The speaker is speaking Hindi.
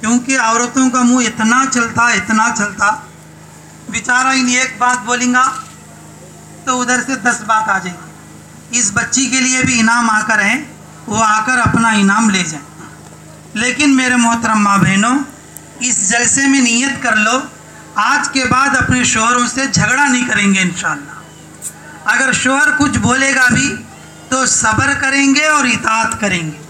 क्योंकि औरतों का मुँह इतना चलता इतना चलता। बेचारा इन एक बात बोलेगा तो उधर से दस बात आ जाएगी। इस बच्ची के लिए भी इनाम आकर है, वो आकर अपना इनाम ले जाए। लेकिन मेरे मोहतरम माँ बहनों इस जलसे में नीयत कर लो, आज के बाद अपने शोहरों से झगड़ा नहीं करेंगे इन अगर शोहर कुछ बोलेगा भी तो सब्र करेंगे और इतात करेंगे।